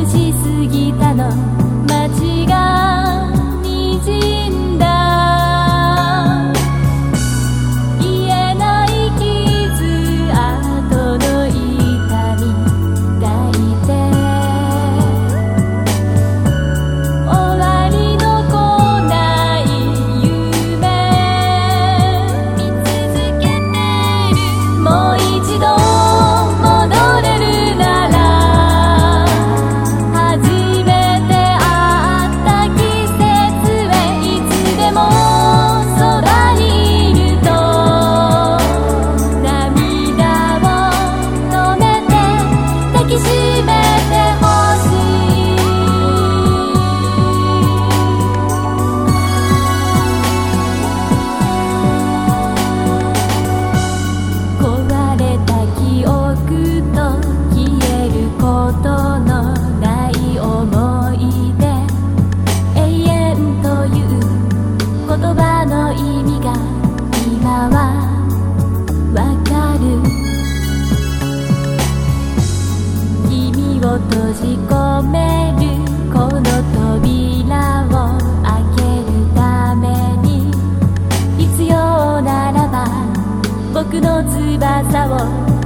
有几丝閉じ込めるこの扉を開けるために。必要ならば僕の翼を